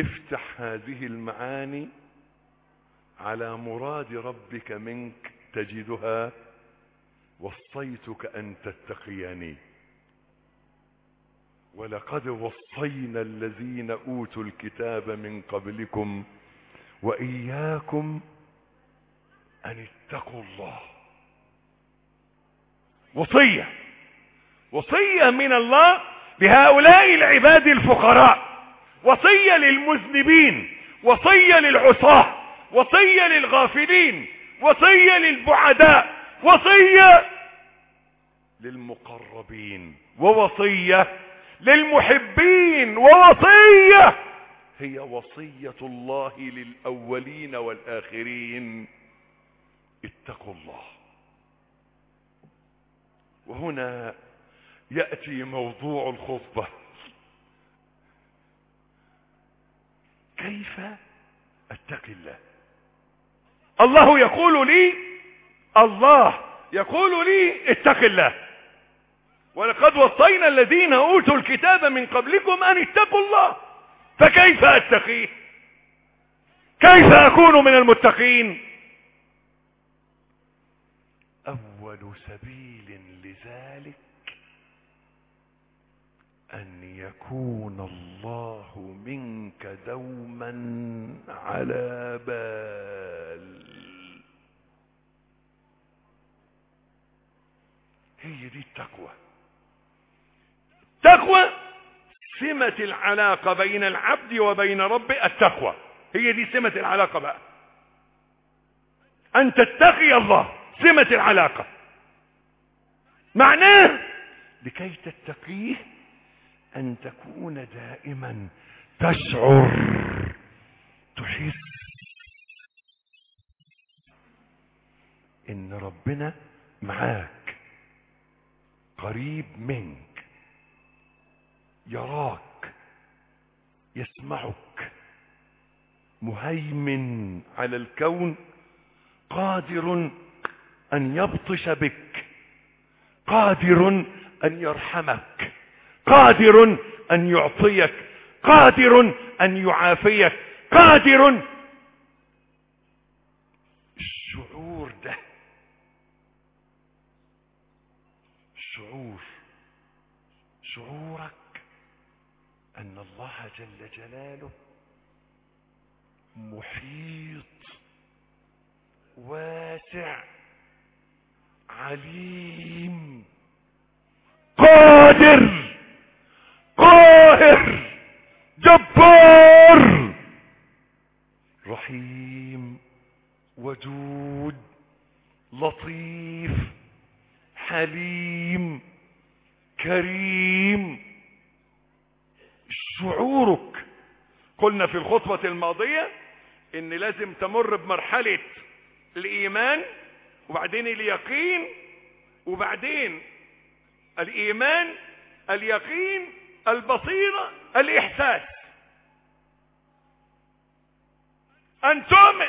افتح هذه المعاني على مراد ربك منك تجدها وصيتك أن تتقيني ولقد وصينا الذين أوتوا الكتاب من قبلكم وإياكم أن اتقوا الله. وصية وصية من الله لهؤلاء العباد الفقراء. وصية للمذنبين وصية للعصاة وصية للغافلين وصية للبعداء وصية للمقربين ووصية للمحبين ووصية هي وصية الله للأولين والآخرين. اتقوا الله. وهنا يأتي موضوع الخطبة. كيف اتقي الله؟ الله يقول لي الله يقول لي اتق الله. ولقد وصينا الذين أوتوا الكتاب من قبلكم أن اتقوا الله. فكيف اتقيه كيف أكون من المتقين؟ أول سبيل لذلك أن يكون الله منك دوما على بال. هي دي التقوى. تقوى سمة العلاقة بين العبد وبين ربه التقوى. هي دي سمة العلاقة بقى. أن تتقي الله سمة العلاقة. معناه لكي تتقيه أن تكون دائما تشعر. تحس. إن ربنا معاك. قريب منك. يراك. يسمعك. مهيمن على الكون. قادر أن يبطش بك. قادر أن يرحمك. قادر أن يعطيك قادر أن يعافيك قادر. الشعور ده الشعور شعورك أن الله جل جلاله محيط واسع عليم قادر. قاهر جبار! رحيم ودود لطيف حليم كريم. شعورك. قلنا في الخطبة الماضية إن لازم تمر بمرحلة الإيمان وبعدين اليقين وبعدين الإيمان اليقين البصيرة الإحساس. أن تؤمن.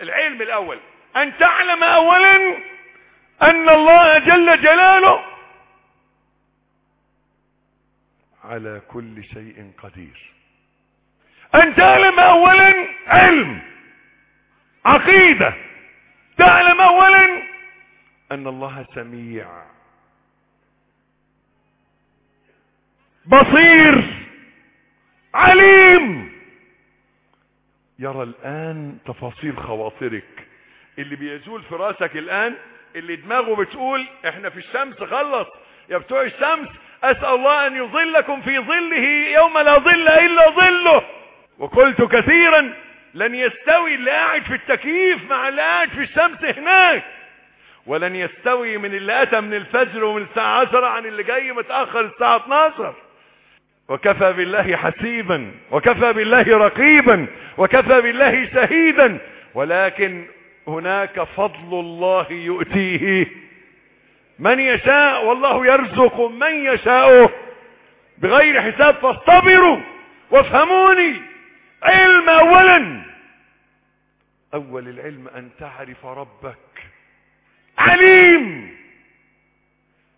العلم الأول. أن تعلم اولا أن الله جل جلاله على كل شيء قدير. أن تعلم اولا علم عقيدة. تعلم اولا أن الله سميع. بصير عليم. يرى الآن تفاصيل خواطرك. اللي بيزول في راسك الآن اللي دماغه بتقول إحنا في الشمس خلص. يا بتوع الشمس أسأل الله أن يظلكم في ظله يوم لا ظل إلا ظله. وقلت كثيرا لن يستوي اللي قاعد في التكييف مع اللي قاعد في الشمس هناك. ولن يستوي من اللي أتى من الفجر ومن الساعة عشرة عن اللي جاي متأخر الساعة 12 وكفى بالله حسيبا وكفى بالله رقيبا وكفى بالله شهيدا ولكن هناك فضل الله يؤتيه. من يشاء والله يرزق من يشاء. بغير حساب فاصطبروا وافهموني. علم اولا. أول العلم أن تعرف ربك. عليم.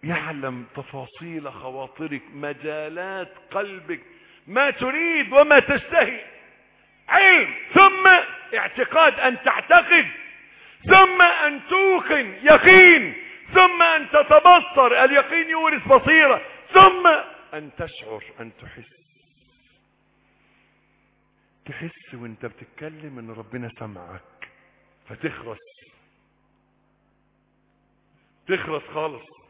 يعلم تفاصيل خواطرك مجالات قلبك ما تريد وما تشتهي علم ثم اعتقاد أن تعتقد ثم أن توقن يقين ثم أن تتبصر اليقين يورث بصيرة ثم أن تشعر أن تحس. تحس وأنت بتتكلم إن ربنا سمعك فتخرس تخرس خالص.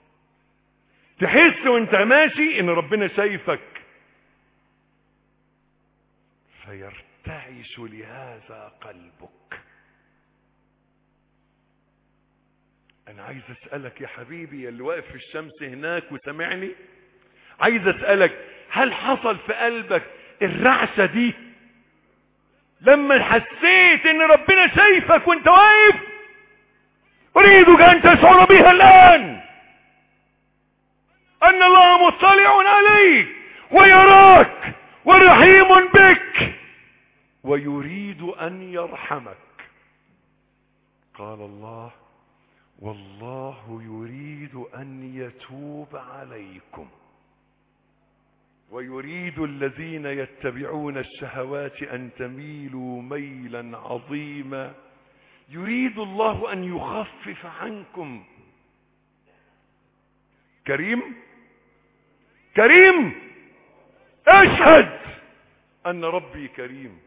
تحس وانت ماشي إن ربنا شايفك. فيرتعش لهذا قلبك. أنا عايز أسألك يا حبيبي اللي واقف في الشمس هناك وسمعني عايز أسألك هل حصل في قلبك الرعشة دي؟ لما حسيت إن ربنا شايفك وانت واقف أريدك أن تشعر بها الآن. أن الله مطلع عليك ويراك ورحيم بك. ويريد أن يرحمك. قال الله والله يريد أن يتوب عليكم. ويريد الذين يتبعون الشهوات أن تميلوا ميلا عظيما. يريد الله أن يخفف عنكم. كريم كريم. أشهد أن ربي كريم.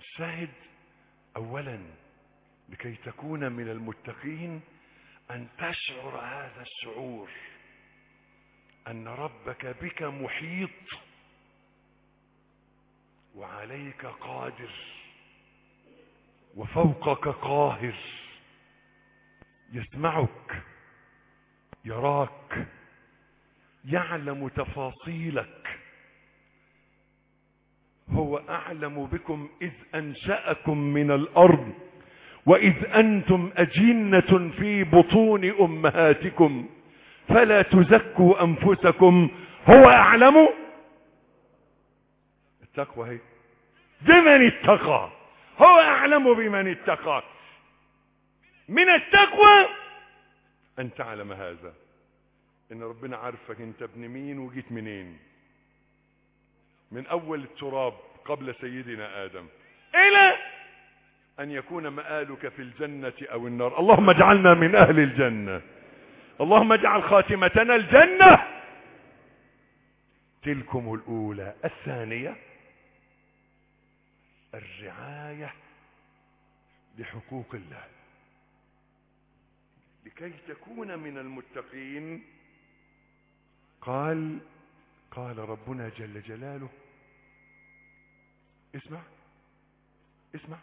الشاهد اولا لكي تكون من المتقين أن تشعر هذا الشعور أن ربك بك محيط وعليك قادر وفوقك قاهر. يسمعك يراك يعلم تفاصيلك. هو أعلم بكم إذ أنشأكم من الأرض وإذ أنتم أجنة في بطون أمهاتكم. فلا تزكوا أنفسكم. هو أعلم؟ التقوى هي. بمن اتقى؟ هو أعلم بمن اتقى. من التقوى أن تعلم هذا. إن ربنا عارفك أنت ابن مين وجيت منين. من أول التراب قبل سيدنا آدم. إلى أن يكون مآلك في الجنة أو النار. اللهم اجعلنا من أهل الجنة. اللهم اجعل خاتمتنا الجنة. تلكم الأولى الثانية الرعاية لحقوق الله. لكي تكون من المتقين. قال قال ربنا جل جلاله اسمع اسمع.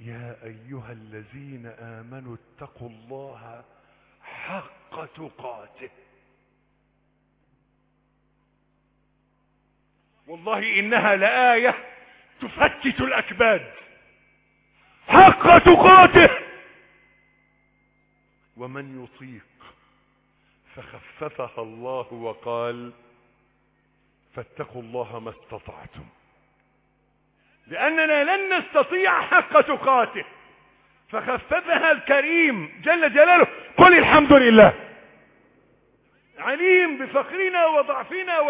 يا أيها الذين آمنوا اتقوا الله حق تقاته. والله إنها لآية تفتت الأكباد. حق تقاته. ومن يطيق فخففها الله وقال فاتقوا الله ما استطعتم. لأننا لن نستطيع حق تقاته. فخففها الكريم جل جلاله. قل الحمد لله. عليم بفقرنا وضعفنا